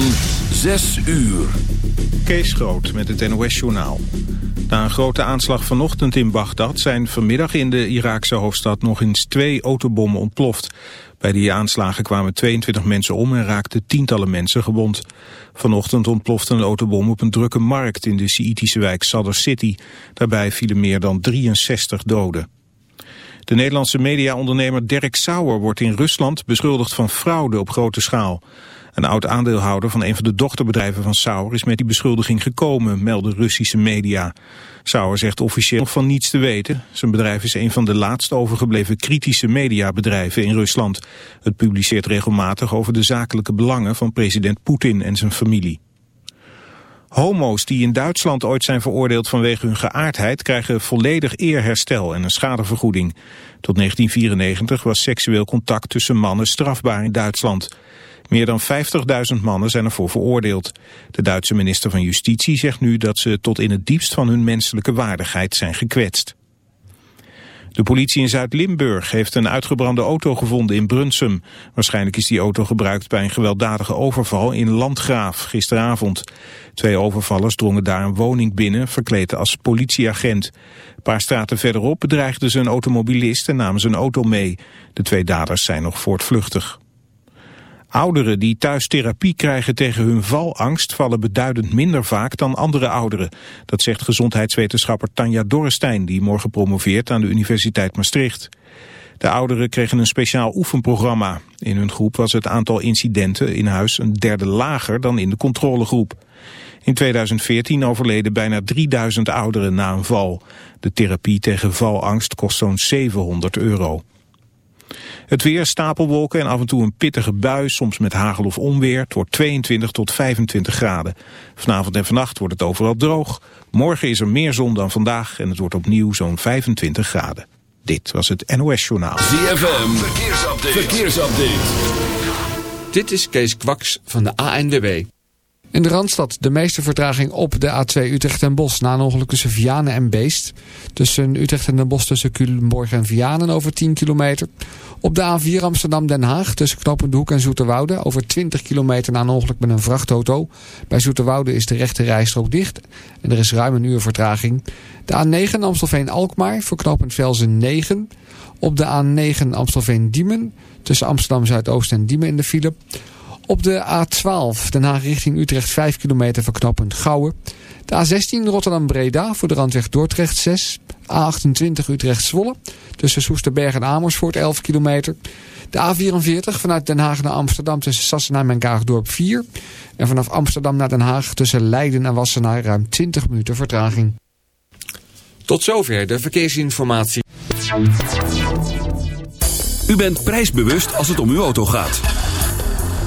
van 6 uur. Kees Groot met het NOS-journaal. Na een grote aanslag vanochtend in Bagdad zijn vanmiddag in de Iraakse hoofdstad nog eens twee autobommen ontploft. Bij die aanslagen kwamen 22 mensen om en raakten tientallen mensen gewond. Vanochtend ontplofte een autobom op een drukke markt in de Sjiitische wijk Sadr City. Daarbij vielen meer dan 63 doden. De Nederlandse mediaondernemer Dirk Sauer wordt in Rusland beschuldigd van fraude op grote schaal. Een oud-aandeelhouder van een van de dochterbedrijven van Sauer is met die beschuldiging gekomen, melden Russische media. Sauer zegt officieel van niets te weten. Zijn bedrijf is een van de laatst overgebleven kritische mediabedrijven in Rusland. Het publiceert regelmatig over de zakelijke belangen van president Poetin en zijn familie. Homo's die in Duitsland ooit zijn veroordeeld vanwege hun geaardheid krijgen volledig eerherstel en een schadevergoeding. Tot 1994 was seksueel contact tussen mannen strafbaar in Duitsland. Meer dan 50.000 mannen zijn ervoor veroordeeld. De Duitse minister van Justitie zegt nu dat ze tot in het diepst van hun menselijke waardigheid zijn gekwetst. De politie in Zuid-Limburg heeft een uitgebrande auto gevonden in Brunsum. Waarschijnlijk is die auto gebruikt bij een gewelddadige overval in Landgraaf gisteravond. Twee overvallers drongen daar een woning binnen, verkleed als politieagent. Een paar straten verderop bedreigden ze een automobilist en namen zijn auto mee. De twee daders zijn nog voortvluchtig. Ouderen die thuis therapie krijgen tegen hun valangst vallen beduidend minder vaak dan andere ouderen. Dat zegt gezondheidswetenschapper Tanja Dorrestein die morgen promoveert aan de Universiteit Maastricht. De ouderen kregen een speciaal oefenprogramma. In hun groep was het aantal incidenten in huis een derde lager dan in de controlegroep. In 2014 overleden bijna 3000 ouderen na een val. De therapie tegen valangst kost zo'n 700 euro. Het weer, stapelwolken en af en toe een pittige bui, soms met hagel of onweer. Het wordt 22 tot 25 graden. Vanavond en vannacht wordt het overal droog. Morgen is er meer zon dan vandaag en het wordt opnieuw zo'n 25 graden. Dit was het NOS Journaal. ZFM, verkeersupdate. verkeersupdate. Dit is Kees Kwaks van de ANWB. In de Randstad de meeste vertraging op de A2 Utrecht en Bos na een ongeluk tussen Vianen en Beest. Tussen Utrecht en Den Bosch tussen Culemborg en Vianen over 10 kilometer. Op de A4 Amsterdam-Den Haag tussen Knoopende Hoek en Zoeterwoude over 20 kilometer na een ongeluk met een vrachtauto. Bij Zoeterwoude is de rechte rijstrook dicht en er is ruim een uur vertraging. De A9 Amstelveen-Alkmaar voor knooppunt Velzen 9. Op de A9 Amstelveen-Diemen tussen Amsterdam-Zuidoost en Diemen in de file. Op de A12 Den Haag richting Utrecht 5 kilometer voor knooppunt Gouwen. De A16 Rotterdam-Breda voor de randweg Dordrecht 6. A28 Utrecht-Zwolle tussen Soesterberg en Amersfoort 11 kilometer. De A44 vanuit Den Haag naar Amsterdam tussen Sassenheim en Kaagdorp 4. En vanaf Amsterdam naar Den Haag tussen Leiden en Wassenaar ruim 20 minuten vertraging. Tot zover de verkeersinformatie. U bent prijsbewust als het om uw auto gaat.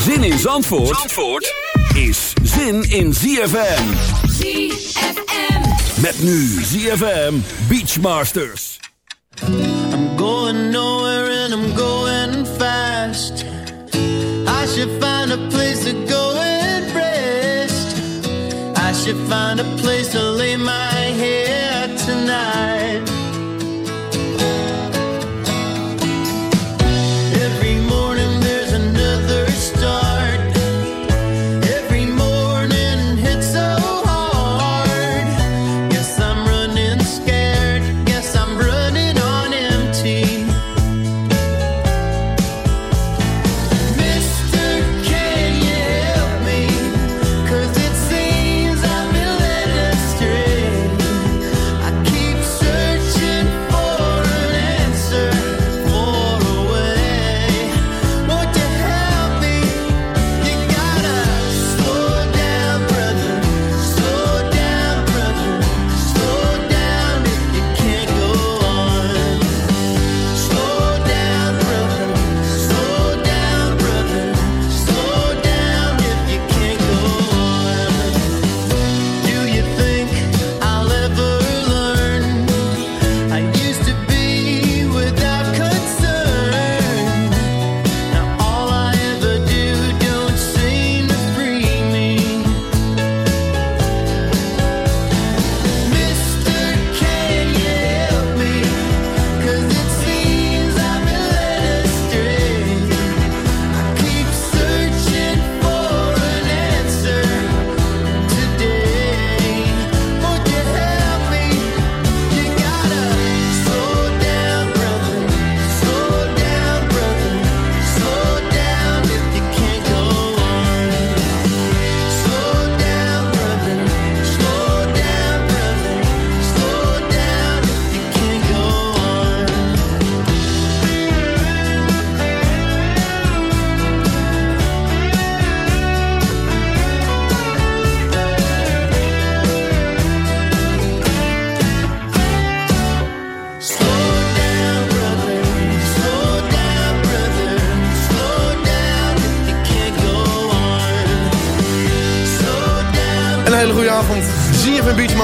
Zin in Zandvoort, Zandvoort is zin in ZFM. ZFM. Met nu ZFM Beachmasters. I'm going nowhere and I'm going fast. I should find a place to go and rest. I should find a place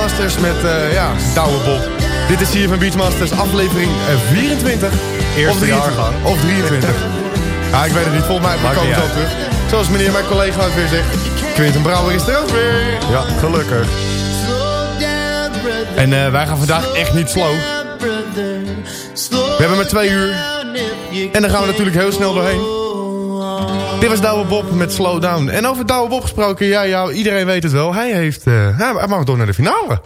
Beachmasters met, eh ja, Douwe Bob. Dit is ZFM Beachmasters, aflevering eh, 24. Eerste of 23, jaargang. Of 23. ja, ik weet het niet, volgens mij komen we zo terug. Zoals meneer mijn collega het weer zegt, Quinten Brouwer is er ook weer. Ja, gelukkig. En eh, wij gaan vandaag echt niet slow. We hebben maar twee uur. En dan gaan we natuurlijk heel snel doorheen. Dit was Douwe Bob met Slowdown. En over Douwe Bob gesproken, ja, ja, iedereen weet het wel. Hij heeft, eh, hij mag door naar de finale.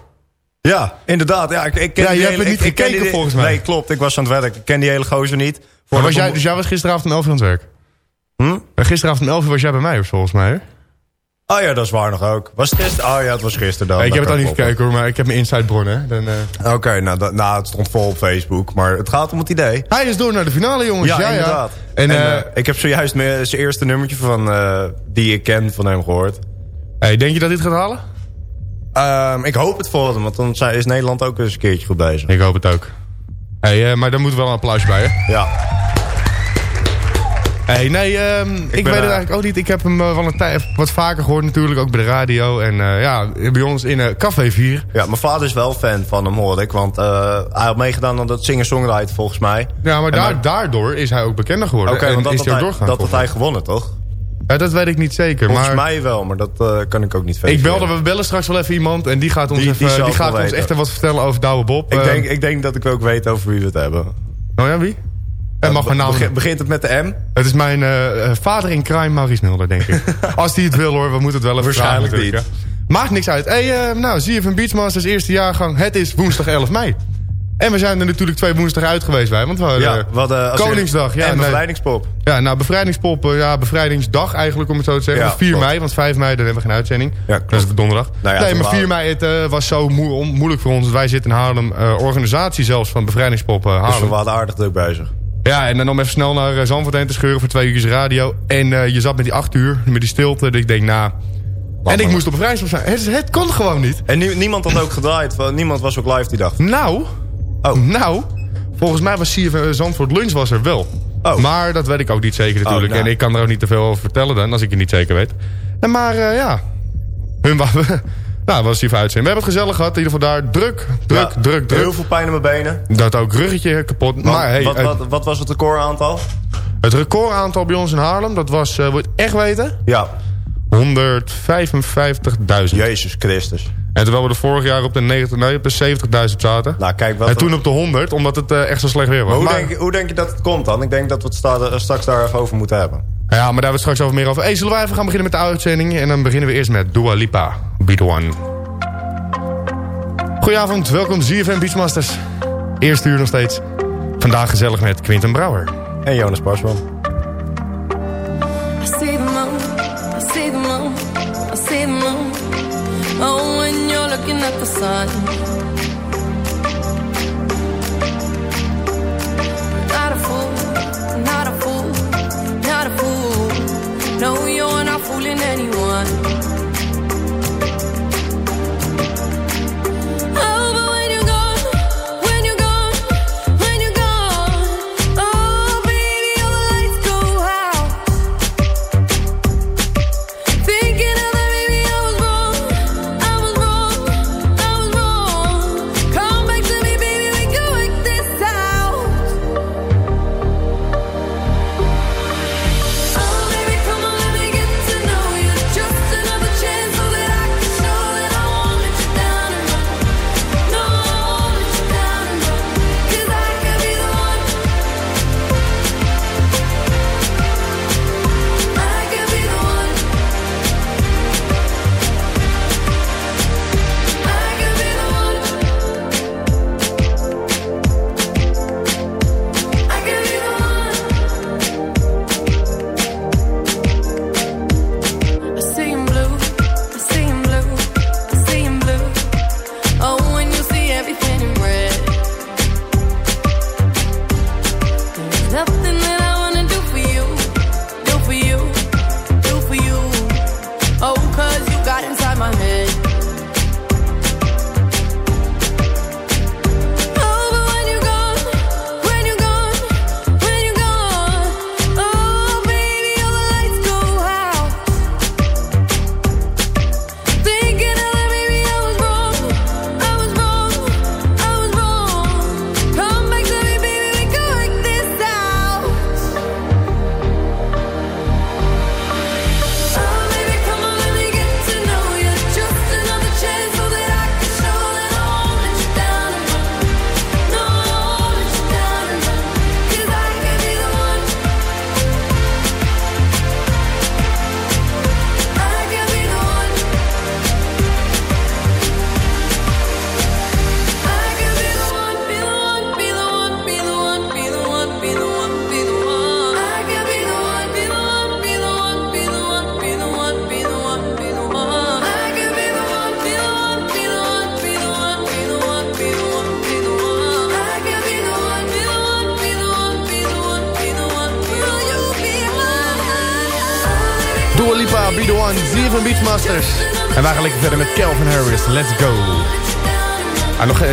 Ja, inderdaad. Ja, ik, ik ken Ja, je hebt het niet ik- ik ken gekeken die- volgens mij. Nee, klopt. Ik was aan het werk. Ik ken die hele gozer niet. Was jij, dus jij was gisteravond om 11 uur aan het werk? Hm? Eh, Gisteravond om 11 uur was jij bij mij, volgens mij. Hè? Oh ja, dat is waar nog ook. Was het gisteren? Oh ja, het was gisteren dan. Nee, ik heb het al niet gekeken hoor, maar ik heb mijn inside bronnen. Dan, eh. Oké, nou, dat- nou, het stond vol op Facebook. Maar het gaat om het idee. Hij is door naar de finale, jongens. Ja, Ja, ja. inderdaad. En, En, eh, eh, ik heb zojuist zijn eerste nummertje van, die ik ken van hem gehoord. hey, denk je dat dit gaat halen? Ehm, ik hoop het voor hem, want dan zijn- is Nederland ook eens een keertje goed bezig. Ik hoop het ook. Hey, maar daar moet wel een applausje bij, hè? Ja. Hey, nee, ehm, ik, ben, weet het eh, eigenlijk ook niet. Ik heb hem eh, wel een tijd wat vaker gehoord natuurlijk, ook bij de radio. En eh, ja, bij ons in eh, Café 4. ja, mijn vader is wel fan van hem, hoor ik. Want eh, hij had meegedaan aan dat singer-songwriter, volgens mij. Ja, maar daar, daardoor is hij ook bekender geworden. Oké, want dat is had hij dat had hij gewonnen, toch? Ja, dat weet ik niet zeker. Volgens maar mij wel, maar dat eh, kan ik ook niet ik verifiëren. belde, we bellen straks wel even iemand. En die gaat ons, Die- die even, die het gaat ons weten. echt wat vertellen over Douwe Bob. Ik, Eh, denk, ik denk dat ik ook weet over wie we het hebben. Oh ja, wie? En mag mijn naam Begin- begint het met de M? Het is mijn eh, eh, vader in crime, Maurice Mulder, denk ik. Als hij het wil hoor, we moeten het wel even Waarschijnlijk vragen hè. Maakt niks uit. Hey, eh, nou, zie je van Beachmasters eerste jaargang. Het is woensdag 11 mei. En we zijn er natuurlijk twee woensdag uit geweest bij. Want we hadden, Ja, eh, als Koningsdag. Ja, en nee. bevrijdingspop. ja, nou, bevrijdingspop. eh, ja, bevrijdingsdag eigenlijk, om het zo te zeggen. Ja, Dat is 4 klopt. mei, want 5 mei dan hebben we geen uitzending. Ja, klopt. dat is donderdag. Nou ja, nee, maar 4 waren- mei het, eh, was zo moeilijk voor ons. Wij zitten in Haarlem. eh, organisatie zelfs van bevrijdingspop eh, Dus Haarlem. we waren aardig druk bezig. Ja, en dan om even snel naar eh, Zandvoort heen te scheuren voor twee uur radio. En eh, je zat met die acht uur, met die stilte. Dat ik denk, nou... en ik maar. moest op bevrijdingspop zijn. Het, het kon gewoon niet. En nie- niemand had ook gedraaid. want Niemand was ook live die dag. Nou, Oh. nou... Volgens mij was CFM Zandvoort Lunch was er wel. Oh. Maar dat weet ik ook niet zeker natuurlijk. Oh, nou. En ik kan er ook niet te veel over vertellen dan, als ik het niet zeker weet. En maar eh, ja, hun waren... Nou, was die voor uitzending. We hebben het gezellig gehad. In ieder geval daar druk, druk, Ja, druk, druk. Heel veel pijn in mijn benen. Dat ook ruggetje kapot. Want maar hey, wat, wat, wat was het recordaantal? het recordaantal bij ons in Haarlem, dat was, wil je het echt weten? Ja. 155.000. Jezus Christus. En terwijl we er vorig jaar op de, 90, nee, op de 70.000 zaten. Nou, kijk wat... en toen op de 100, omdat het eh, echt zo slecht weer was. Maar hoe, Maar- denk, je- hoe denk je dat het komt dan? Ik denk dat we het eh, straks daar even over moeten hebben. ja, maar daar hebben we het straks over meer over. Hey, zullen wij even gaan beginnen met de uitzending? En dan beginnen we eerst met Dua Lipa, Beat One. Goedenavond, welkom ZFM Beachmasters. Eerste uur nog steeds. Vandaag gezellig met Quinten Brouwer. En Jonas Parsman. I see the moon, I see the moon, I see the moon. Oh, when you're looking at the sun. Not a fool, not a fool, not a fool. No, you're not fooling anyone.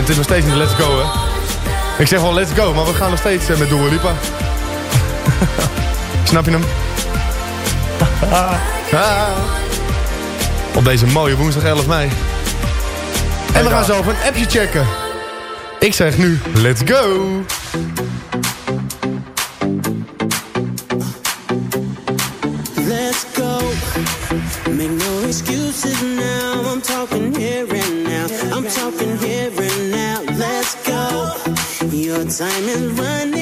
Het is nog steeds niet Let's Go, hè? Ik zeg wel Let's Go, maar we gaan nog steeds eh, met Dua Lipa. Snap je hem? Ah. Op deze mooie woensdag 11 mei. En we gaan zo even een appje checken. Ik zeg nu, let's go! Let's go. Make no excuses now. Time is running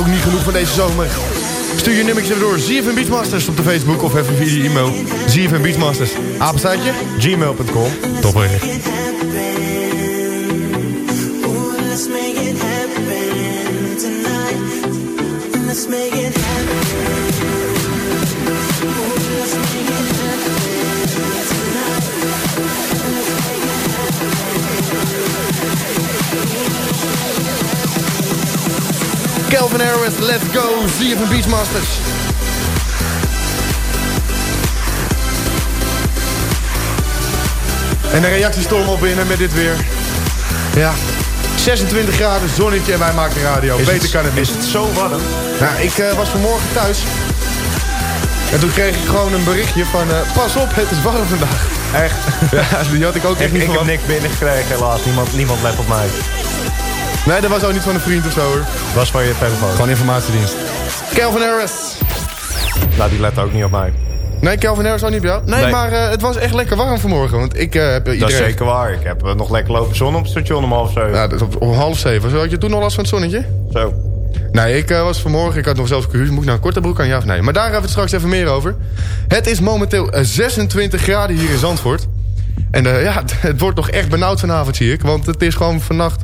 ook niet genoeg van deze zomer? Stuur je nummertje door. ZFM Beachmasters op de Facebook of even via je e-mail. ZFM Beachmasters. Apenstaartje? Gmail.com. Calvin Harris, let's go. ZFM Beachmasters. En de reactiestorm al binnen met dit weer. Ja, 26 graden, zonnetje en wij maken radio. Beter kan het niet. Is het zo warm? Nou, ik eh, was vanmorgen thuis. En toen kreeg ik gewoon een berichtje van... eh, pas op, het is warm vandaag. Echt? Ja, die had ik ook echt niet ik heb niks binnengekregen helaas. Niemand, niemand let op mij. Nee, dat was ook niet van een vriend of zo hoor. Was van je telefoon. Gewoon informatiedienst. Calvin Harris. Nou, die let ook niet op mij. Nee, Calvin Harris ook niet bij jou? Nee, Nee. maar eh, het was echt lekker warm vanmorgen. Want ik eh, heb iedereen... Dat is zeker waar. Ik heb eh, nog lekker lopen zon op het station om half zeven. Ja, dat is op, om half zeven. Zo had je toen nog last van het zonnetje? Zo. Nee, ik eh, was vanmorgen, ik had nog zelfs gehuurd. Moet ik nou een korte broek aan, ja of nee? Maar daar hebben we het straks even meer over. Het is momenteel eh, 26 graden hier in Zandvoort. En eh, ja, het wordt nog echt benauwd vanavond, zie ik. Want het is gewoon vannacht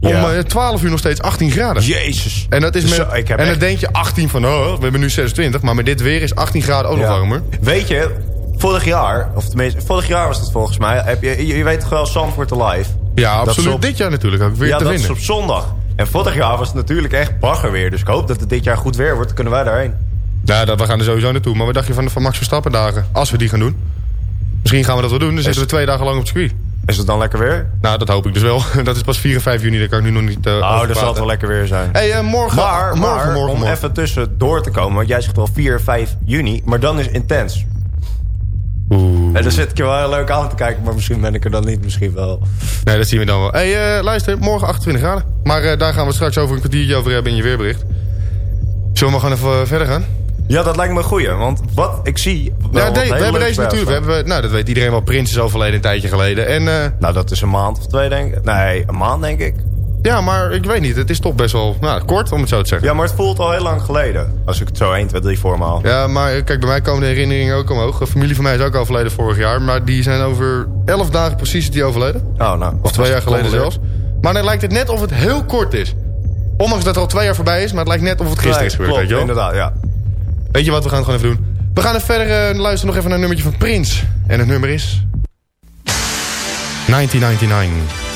om Ja. eh, 12 uur nog steeds 18 graden. Jezus. En dat is met, Zo, en dan echt- denk je 18 van, oh, we hebben nu 26. Maar met dit weer is 18 graden ook nog warmer. Weet je, vorig jaar, of tenminste, vorig jaar was het volgens mij. Heb je, je, je weet toch wel Zandvoort Alive? Ja, Dat absoluut. op- Dit jaar natuurlijk ook weer ja, te dat vinden. is op zondag. En vorig jaar was het natuurlijk echt bagger weer. Dus ik hoop dat het dit jaar goed weer wordt. Dan kunnen wij daarheen. Ja, dat, we gaan er sowieso naartoe. Maar wat dacht je van de van Max Verstappen dagen? Als we die gaan doen. Misschien gaan we dat wel doen. Dan zitten we twee dagen lang op het circuit. Is het dan lekker weer? Nou, dat hoop ik dus wel. dat is pas 4 en 5 juni, daar kan ik nu nog niet uh, Oh, dan zal het wel lekker weer zijn. Hey, eh, morgen, Maar, morgen, maar morgen, om morgen. even tussen door te komen... want jij zegt wel 4, 5 juni, maar dan is intens. Oeh. En dan zit ik je wel heel leuk aan te kijken... maar misschien ben ik er dan niet, misschien wel. Nee, dat zien we dan wel. hey, eh, luister, morgen 28 graden. Maar daar gaan we straks over een kwartiertje over hebben in je weerbericht. Zullen we maar gewoon even verder gaan? Ja, dat lijkt me een goeie. Want wat ik zie... Ja, we hebben deze natuurlijk. We hebben, nou, dat weet iedereen wel. Prins is overleden een tijdje geleden. En eh, Nou, dat is een maand of twee, denk ik. Nee, een maand, denk ik. ja, maar ik weet niet. Het is toch best wel nou, kort, om het zo te zeggen. Ja, maar het voelt al heel lang geleden. Als ik het zo 1, 2, 3 voor me haal. Ja, maar kijk, bij mij komen de herinneringen ook omhoog. Een familie van mij is ook overleden vorig jaar. Maar die zijn over 11 dagen precies die overleden. Oh, nou. Of twee jaar geleden zelfs. Maar dan lijkt het net of het heel kort is. Ondanks dat het al twee jaar voorbij is, maar het lijkt net of het gisteren is gebeurd. weet je wel? inderdaad, ja. Weet je wat, we gaan het gewoon even doen. We gaan even verder eh, luisteren nog even naar een nummertje van Prins. En het nummer is... 1999.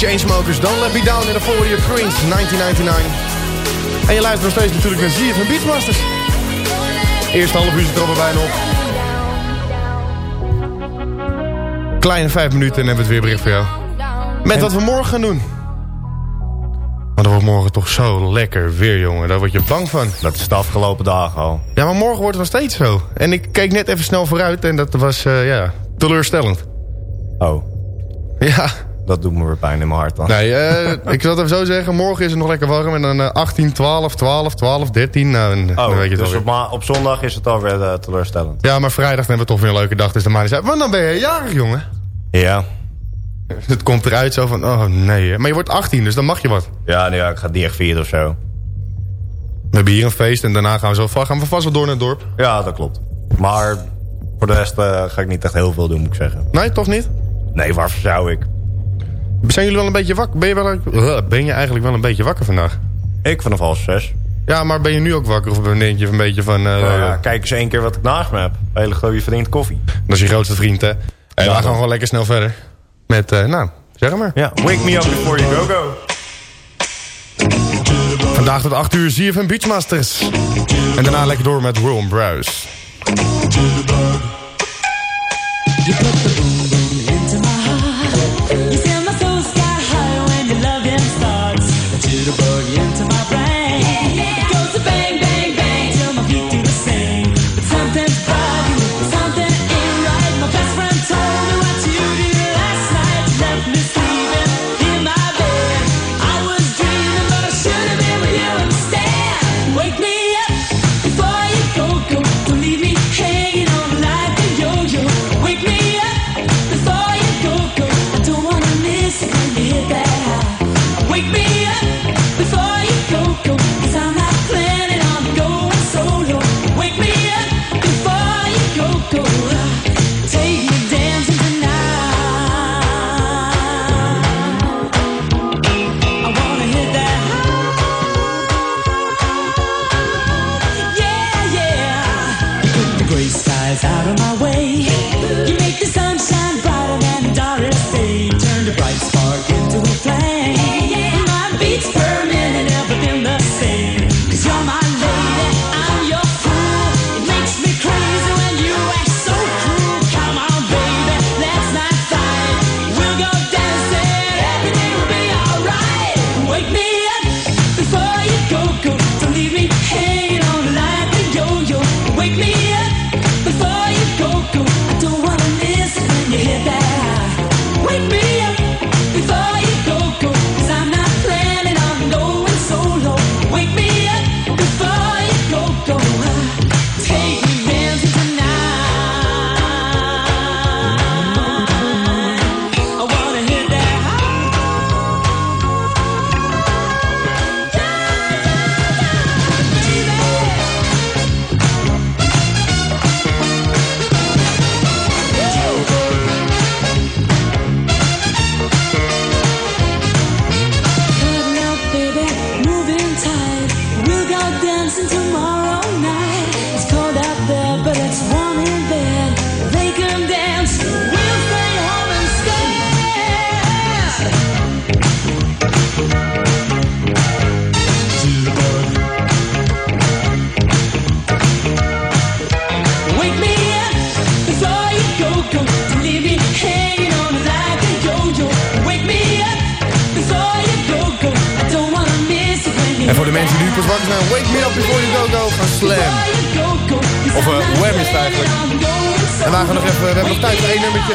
Chainsmokers, Don't Let Me Down in the 40 Prince, 1999. En je luistert nog steeds natuurlijk naar ZFM Beachmasters. Eerste half uur zit er al bijna op. Kleine vijf minuten en hebben we het weer bericht voor jou. Met wat we morgen gaan doen. Maar dat wordt morgen toch zo lekker weer, jongen. Daar word je bang van. Dat is de afgelopen dagen al. Ja, maar morgen wordt het nog steeds zo. En ik keek net even snel vooruit en dat was, eh, ja, teleurstellend. Oh, Ja, dat doet me weer pijn in mijn hart dan. nee, eh, ik zal het even zo zeggen. Morgen is het nog lekker warm. En dan eh, 18, 12, 12, 12, 13. Nou, en, dan Oh, weet je dus op, weer. op zondag is het alweer uh, teleurstellend. Ja, maar vrijdag hebben we toch weer een leuke dag. Dus de is uit. Want dan ben je jarig, jongen. Ja. Het komt eruit zo van, oh nee. hè. Maar je wordt 18, dus dan mag je wat. Ja, nee, ja, ik ga niet echt vieren of zo. We hebben hier een feest en daarna gaan we, zo, gaan we vast wel door naar het dorp. Ja, dat klopt. Maar voor de rest eh, ga ik niet echt heel veel doen, moet ik zeggen. Nee, toch niet? Nee, waarvoor zou ik? Zijn jullie wel een beetje wakker? Ben je, wel, uh, ben je eigenlijk wel een beetje wakker vandaag? Ik vanaf half zes. Ja, maar ben je nu ook wakker of ben je een beetje van... eh, Nou ja, kijk eens één keer wat ik naast me heb. Een hele goede vriend koffie. Dat is je grootste vriend, hè? En we dan. gaan gewoon lekker snel verder. Met, eh, nou, zeg maar. Ja, wake me up before you go go. Vandaag tot 8 uur ZFM Beachmasters. En daarna lekker door met Ron Bruce. A jitterbug gaan nog even, we hebben nog tijd voor één nummertje.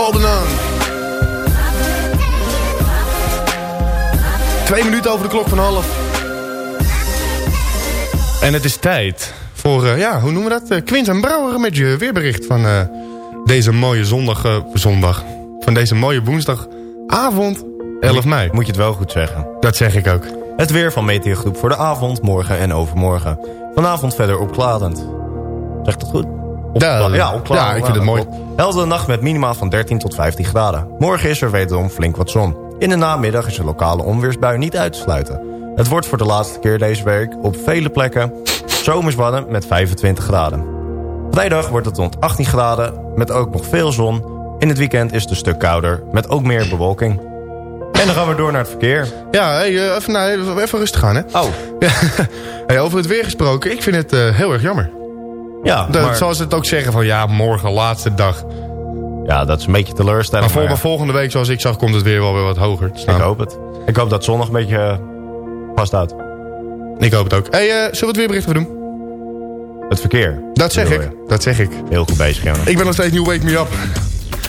Holding on. Twee minuten over de klok van half. En het is tijd voor, eh, ja, hoe noemen we dat? Uh, Quint en Brouwer met je weerbericht van eh, deze mooie zondag, eh, zondag. Van deze mooie woensdagavond, 11 mei. Moet je het wel goed zeggen. Dat zeg ik ook. Het weer van Meteorgroep voor de avond, morgen en overmorgen. Vanavond verder opklarend. Zeg ik dat goed? Ja, ja, ik vind het mooi. Heldere nacht met minimaal van 13 tot 15 graden. Morgen is er wederom flink wat zon. In de namiddag is een lokale onweersbui niet uit te sluiten. Het wordt voor de laatste keer deze week op vele plekken zomers warm met 25 graden. Vrijdag wordt het rond 18 graden met ook nog veel zon. In het weekend is het een stuk kouder met ook meer bewolking. En dan gaan we door naar het verkeer. Ja, hey, eh, even, nou, even, rustig gaan, hè. Oh, Ja, hey, over het weer gesproken, ik vind het eh, heel erg jammer. Ja, Dat, maar, Zoals ze het ook zeggen van, ja, morgen, laatste dag. ja, dat is een beetje teleurstellend. Maar voor maar volgende week, zoals ik zag, komt het weer wel weer wat hoger te ja, staan. ik hoop het. Ik hoop dat zon nog een beetje eh, vasthoudt. Ik hoop het ook. hey, eh, zullen we het weerbericht even doen? Het verkeer. Dat zeg ik. Dat zeg ik. Heel goed bezig, Jonne. Ik ben nog steeds New Wake Me Up.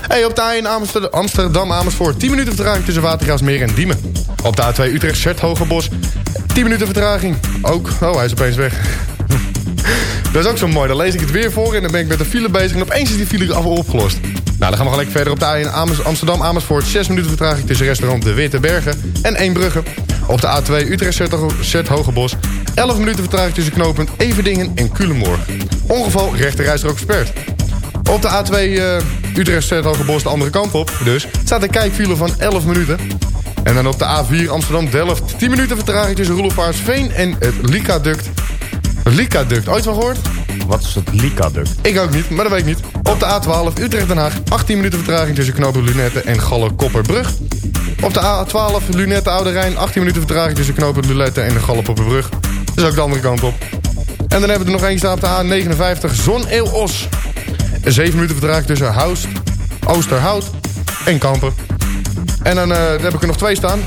Hey, op de A1 Amsterdam, Amsterdam Amersfoort. 10 minuten vertraging tussen Watergraafsmeer en Diemen. Op de A2 Utrecht Zert Hogerbos. 10 minuten vertraging. Ook. Oh, hij is opeens weg. Dat is ook zo mooi. Dan lees ik het weer voor en dan ben ik met de file bezig. En opeens is die file af opgelost. Nou, dan gaan we gelijk verder op de A1 Amers- Amsterdam Amersfoort. 6 minuten vertraging tussen restaurant De Witte Bergen en Eembrugge. Op de A2 Utrecht Zert, Zert Hogerbos. 11 minuten vertraging tussen knooppunt Everdingen en Culemborg. Ongeval rechterrijstrook versperd. Op de A2 eh Utrecht Zertogenbos de andere kant op. Dus staat een kijkfile van 11 minuten. En dan op de A4 Amsterdam-Delft 10 minuten vertraging tussen Roelofaarsveen en het Likaduct. Likaduct, ooit van gehoord? Wat is het Lika-duct? Ik ook niet, maar dat weet ik niet. Op de A12 Utrecht-Den Haag 18 minuten vertraging tussen knopen Lunette en Galle-Kopperbrug. Op de A12 Lunette-Oude Rijn 18 minuten vertraging tussen knopen Lunette en de Galle-Kopperbrug. Dat is ook de andere kant op. En dan hebben we er nog één staan op de A59 Zon-Eel-Os. 7 minuten vertraging tussen Houst, Oosterhout en Kampen. En dan, eh, dan heb ik er nog twee staan.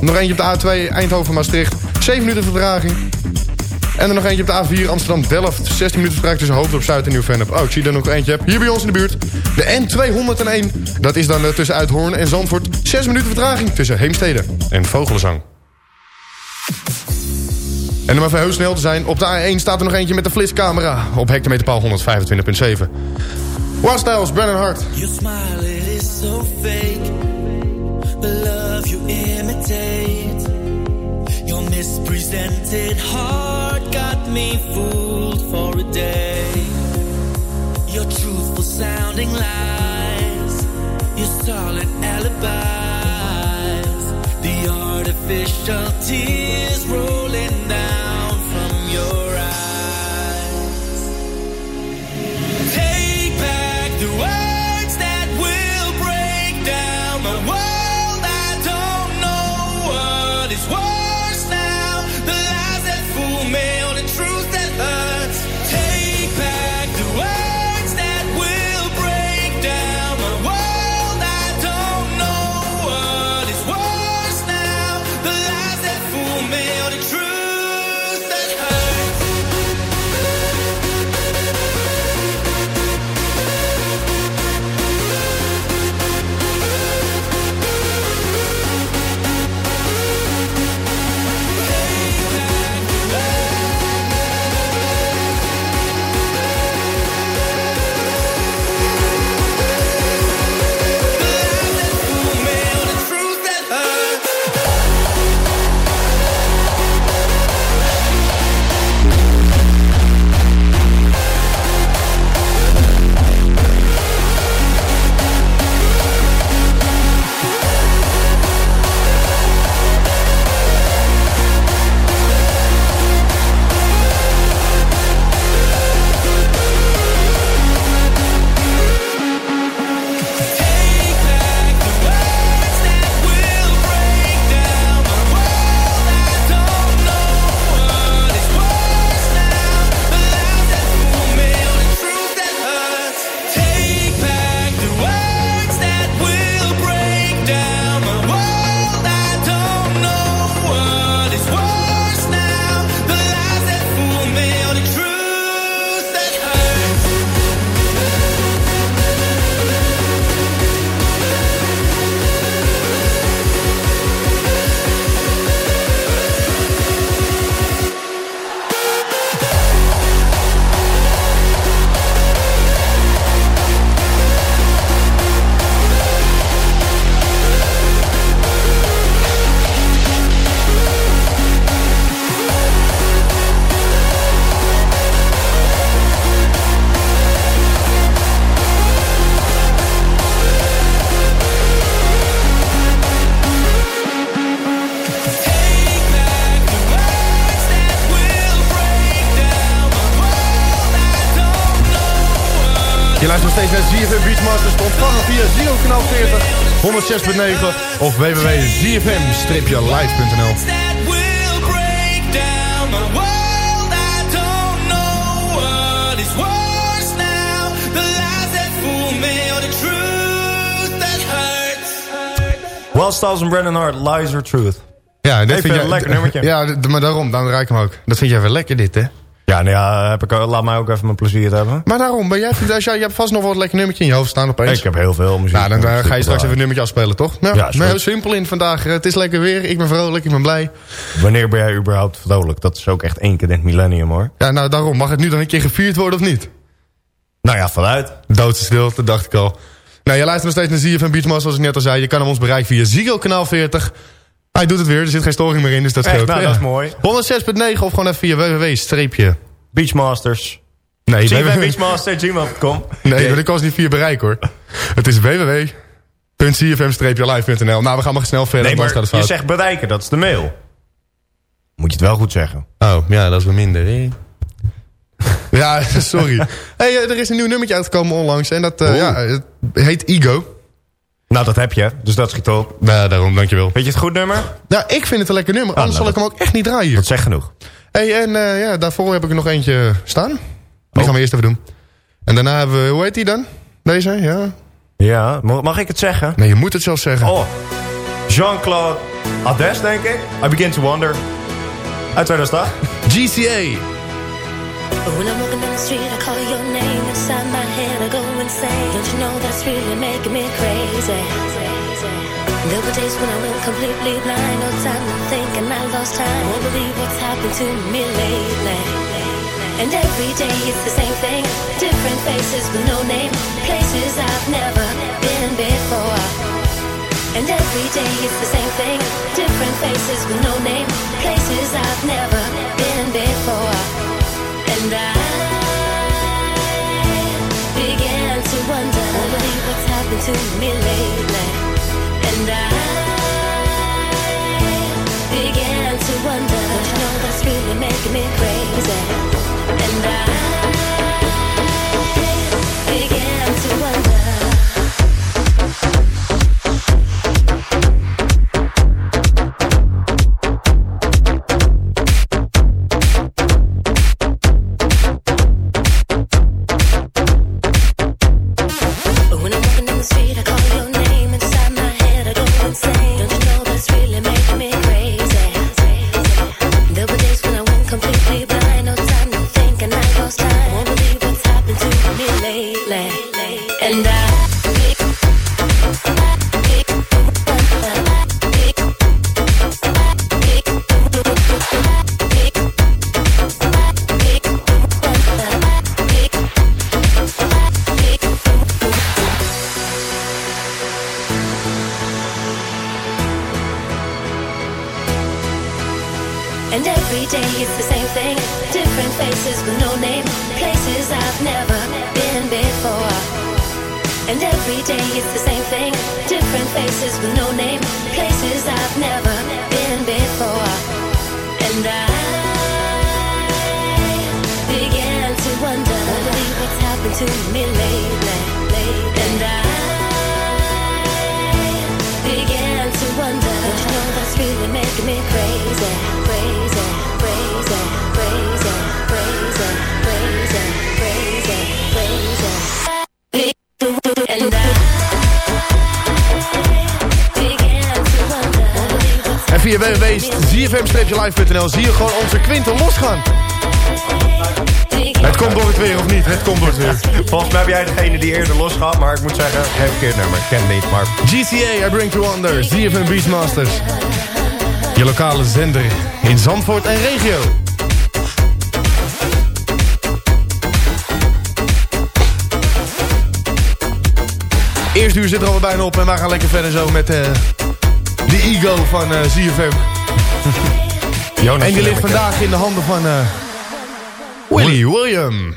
Nog eentje op de A2 Eindhoven-Maastricht. 7 minuten vertraging. En dan nog eentje op de A4 Amsterdam-Delft. 16 minuten vertraging tussen Hoofddorp Zuid en Nieuw-Vennep. Oh, ik zie er nog eentje heb. Hier bij ons in de buurt. De N201. Dat is dan eh, tussen Uithoorn en Zandvoort. 6 minuten vertraging tussen Heemstede en Vogelenzang. En om even heel snel te zijn. Op de A1 staat er nog eentje met de flitscamera. Op hectometerpaal 125.7. Wild Styles, Brennan Hart. Your smile, is so fake. The love you imitate. Mispresented heart got me fooled for a day. Your truthful sounding lies. Your solid alibis. The artificial tears rolling Je luistert nog steeds naar ZFM Beachmasters. Te ontvangen via Zio kanaal 40, 106.9 of www.zfm-live.nl. Styles en Brennan Hart, Lies or Truth. Ja, dit vind een lekker nummertje. Ja, maar daarom, dan raak ik hem ook. Dat vind jij wel lekker dit, hè? Ja, nou ja, heb ik, laat mij ook even mijn plezier hebben. Maar daarom, ben jij, als jij, je hebt vast nog wel een lekker nummertje in je hoofd staan opeens. Ik heb heel veel muziek. Nou, dan eh, ga je straks even een nummertje afspelen, toch? Ja, Ja, maar heel goed. simpel in vandaag. Eh, Het is lekker weer, ik ben vrolijk, ik ben blij. Wanneer ben jij überhaupt vrolijk? Dat is ook echt één keer in het millennium, hoor. Ja, nou daarom. Mag het nu dan een keer gevierd worden of niet? Nou ja, vanuit. Doodse stilte, dacht ik al. Nou, je luistert nog steeds naar ZFM Beachmasters, zoals ik net al zei. Je kan hem ons bereiken via Ziggo kanaal 40. Hij doet het weer, er zit geen storing meer in, dus dat scheelt. Nou, Ja. dat is mooi. 106.9 of gewoon even via www-streepje. Beachmasters. Nee, Zie je bij www- beachmaster.gmail.com? nee, maar dat kan ze niet via bereik hoor. Het is www.cfm-live.nl Nou, we gaan maar snel verder, Nee, anders maar gaat het je zegt bereiken, dat is de mail. Moet je het wel goed zeggen. Oh, ja, dat is wel minder. hè? ja, sorry. hey, eh, er is een nieuw nummertje uitgekomen onlangs. En dat eh, ja, het heet Ego. Nou, dat heb je, dus dat schiet op. Nou, daarom, dankjewel. Weet je het goed nummer? Nou, ik vind het een lekker nummer. Anders nou, zal ik hem ook echt niet draaien. Dat zegt genoeg. Hey, en eh, ja, daarvoor heb ik er nog eentje staan. Die Oh. gaan we eerst even doen. En daarna hebben we, hoe heet die dan? Deze, ja. Ja, mag mag ik het zeggen? Nee, je moet het zelf zeggen. Oh, Jean-Claude Ades, denk ik. I Begin to Wonder. Uit 2008. GCA. Insane. Don't you know that's really making me crazy? There were days when I went completely blind. No time to think, and I lost time. Won't believe what's happened to me lately. And every day it's the same thing. Different faces with no name. Places I've never been before. And every day it's the same thing. Different faces with no name. Places I've never been before. And I happened to me lately. And I began to wonder, don't you know that's really making me crazy? And I to me lately. And I began to wonder, don't you know that's really making me crazy, crazy, crazy, crazy, crazy, crazy, crazy, crazy. And I En via www.zfm-live.nl zie je gewoon onze Quinten losgaan. Het komt door het weer, of niet? Het komt door het weer. Volgens mij ben jij degene die eerder losgaat, maar ik moet zeggen, geen verkeerd nummer. Ik ken niet, maar... GCA, I Bring to Wonder, ZFM Beachmasters. Je lokale zender in Zandvoort en regio. Eerste uur zit er alweer bijna op en wij gaan lekker verder zo met eh, de ego van eh ZFM. Jonas En die ligt vandaag in de handen van eh, Willy William.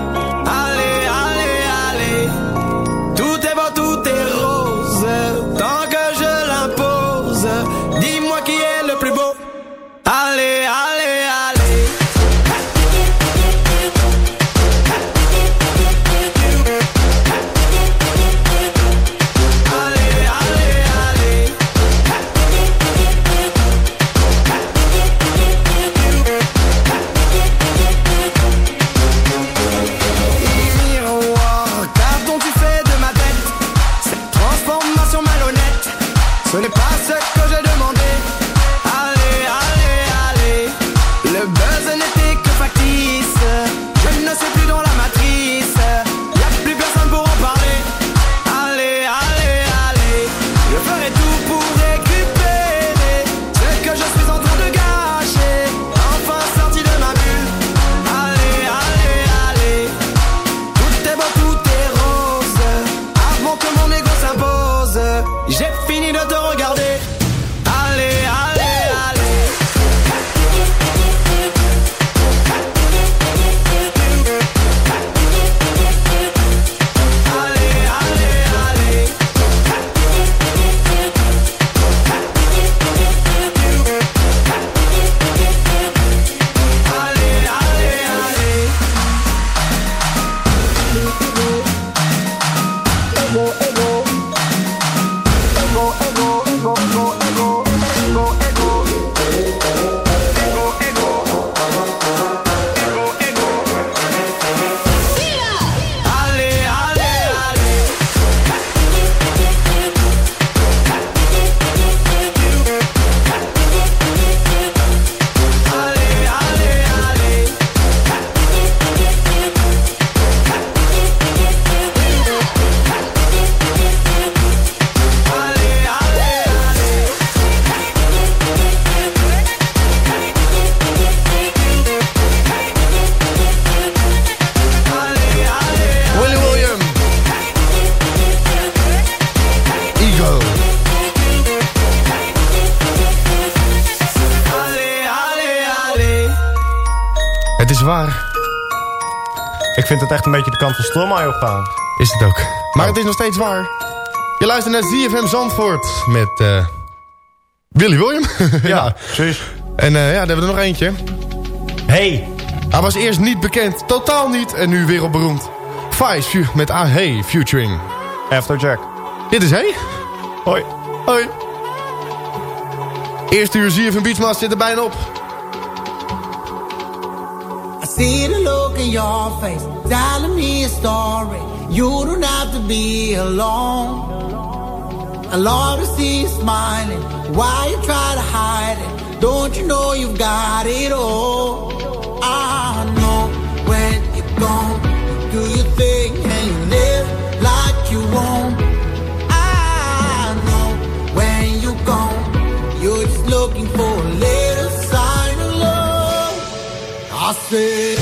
Vind het echt een beetje de kant van Stromae opgaan. Is het ook. Maar het is nog steeds waar. Je luistert naar ZFM Zandvoort met eh, Willy William. ja, precies. En eh, ja, daar hebben we er nog eentje. Hey. Hij was eerst niet bekend, totaal niet, en nu wereldberoemd. Vice met Ah Hey featuring. Afterjack. Dit is Hey. Hoi. Hoi. Eerste uur ZFM Beachmaster zit er bijna op. See the look in your face, telling me a story. You don't have to be alone. I love to see you smiling. Why you try to hide it? Don't you know you've got it all? I know when you're gone, you do your thing and you live like you won't. I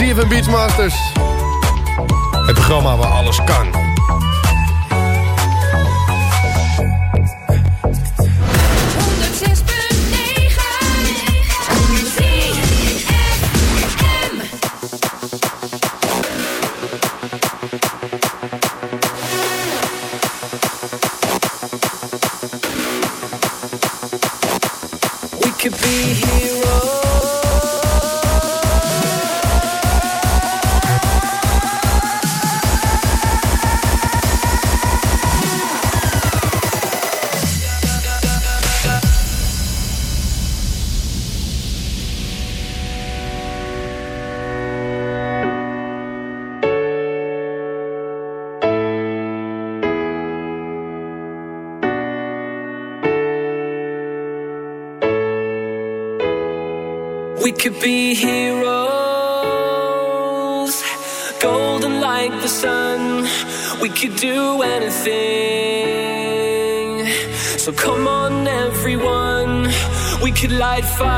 ZFM Beachmasters. Het programma waar alles kan. could light fires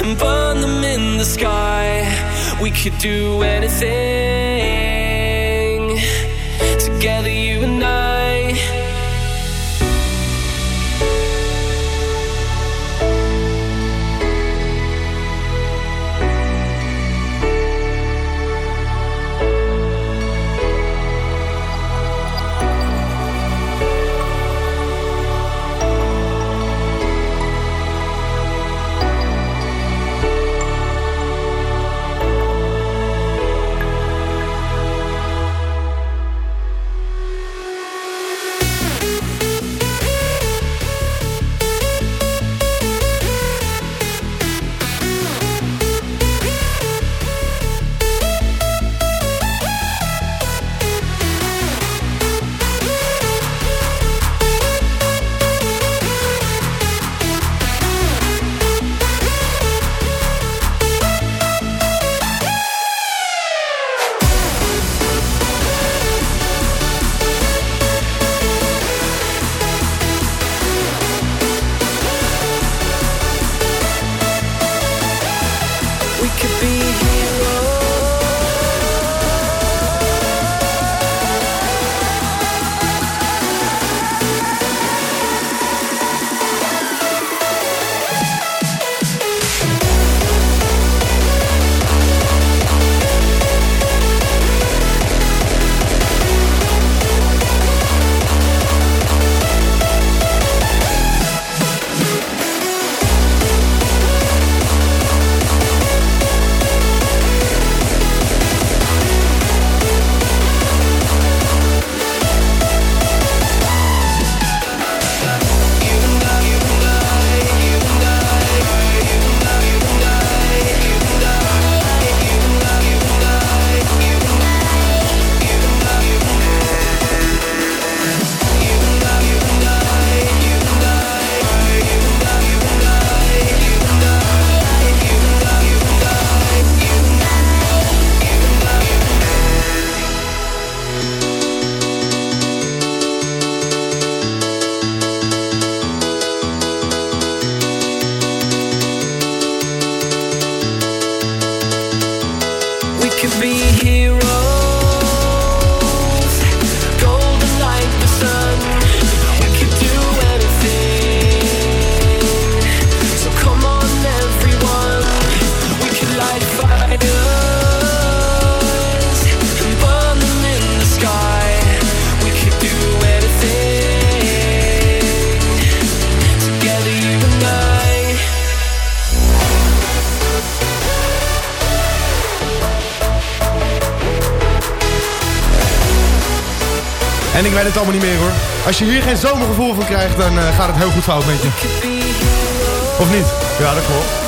and burn them in the sky. We could do anything. Allemaal niet meer hoor. Als je hier geen zomergevoel van krijgt, dan eh, gaat het heel goed fout met je. Of niet? Ja, dat klopt.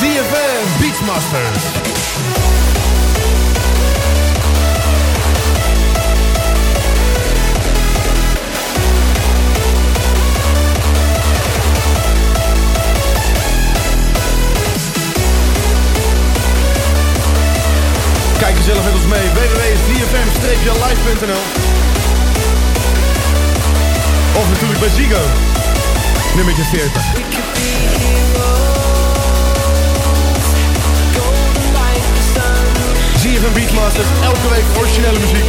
ZFM Beachmasters. Gezellig met ons mee. www.zfm-live.nl Of natuurlijk bij Zigo. Nummertje 40. ZFM Beatmasters, elke week originele muziek.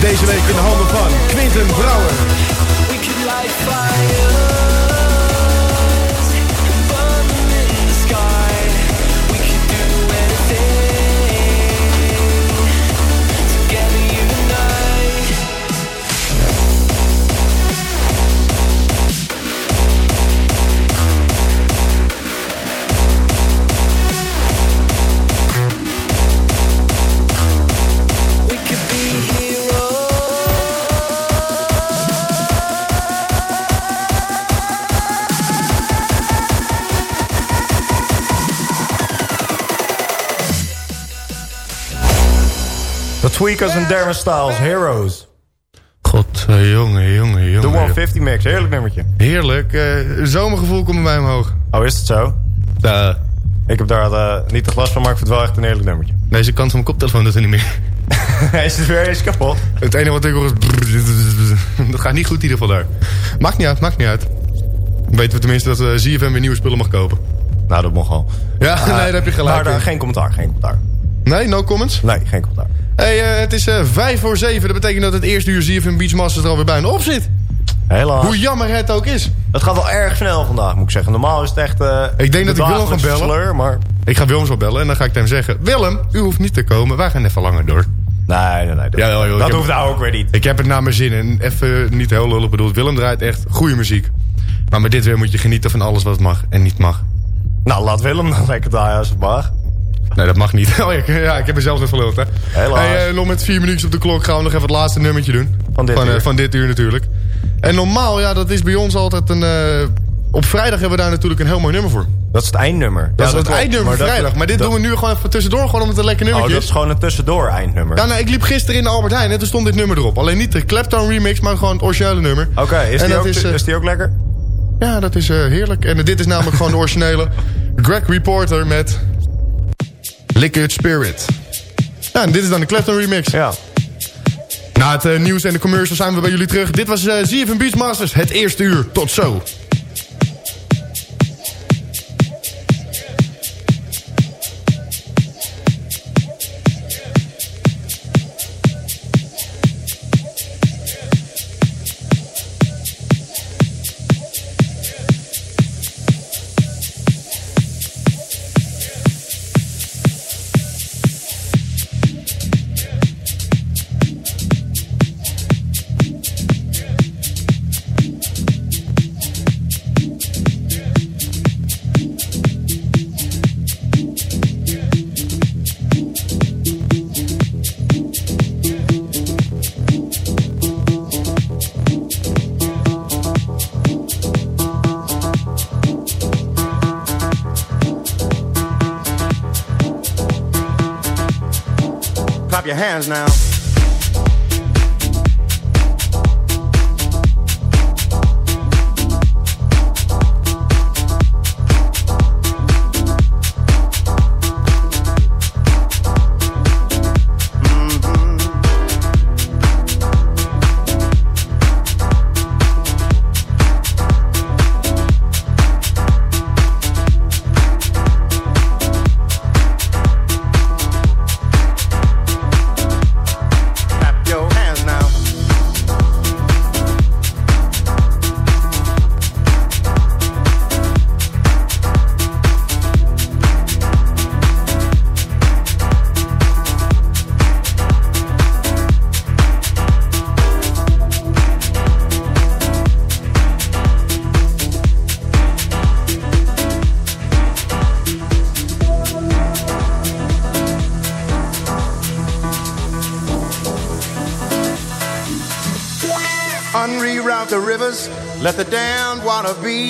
Deze week in de handen van Quinten Brouwer. Tweakers en Darren Styles, Heroes. God, eh, jongen, jongen, De jongen. 150 mix, heerlijk nummertje. Heerlijk. eh, zomergevoel komt bij mij omhoog. Oh, is het zo? Uh, Ik heb daar eh, niet de glas van, maar ik vind het wel echt een heerlijk nummertje. deze kant van mijn koptelefoon doet er niet meer. is het weer eens kapot? Het enige wat ik hoor is... Dat gaat niet goed in ieder geval daar. Maakt niet uit, maakt niet uit. Weten we tenminste dat uh, ZFM weer nieuwe spullen mag kopen. Nou, dat mag al. Ja, nee, daar heb je gelijk Maar daar, geen commentaar, geen commentaar. Nee, no comments? Nee, geen commentaar. Hey, eh, het is eh, vijf voor zeven. Dat betekent dat het eerste uur ZFM Beachmasters er alweer bijna op zit. Helaas. Hoe jammer het ook is. Het gaat wel erg snel vandaag, moet ik zeggen. Normaal is het echt... eh, Ik denk dat ik Willem ga bellen. sleur, maar... Ik ga Willem zo bellen en dan ga ik hem zeggen... Willem, u hoeft niet te komen. Wij gaan even langer door. Nee, nee, nee. Dat, Ja, joh, joh, ik dat hoeft nou ook weer niet. Ik heb het naar mijn zin. En even niet heel lullig bedoeld. Willem draait echt goede muziek. Maar met dit weer moet je genieten van alles wat mag en niet mag. Nou, laat Willem dan lekker draaien als het mag. Nee, dat mag niet. Oh, ja, ik- ja, ik heb mezelf net verluld, hè. Helaas. Hey, eh, nog met vier minuutjes op de klok gaan we nog even het laatste nummertje doen. Van dit van, eh, uur. van dit uur natuurlijk. En normaal, ja, dat is bij ons altijd een... eh, op vrijdag hebben we daar natuurlijk een heel mooi nummer voor. Dat is het eindnummer. Dat is het klopt. eindnummer Maar van dat- vrijdag. Maar dit dat- doen we nu gewoon even tussendoor, gewoon omdat het een lekker Oh, nummertje dat is gewoon een tussendoor eindnummer. Ja, nou, ik liep gisteren in de Albert Heijn en toen stond dit nummer erop. Alleen niet de Clapton remix, maar gewoon het originele nummer. Oké, is, die ook- is, is die ook lekker? Ja, dat is heerlijk. En dit is namelijk gewoon de originele Greg Reporter met Liquid Spirit. Ja, en dit is dan de Clapton remix. Ja. Na het eh, nieuws en de commercial zijn we bij jullie terug. Dit was uh, ZFM Beachmasters, het eerste uur. Tot zo. Your hands now.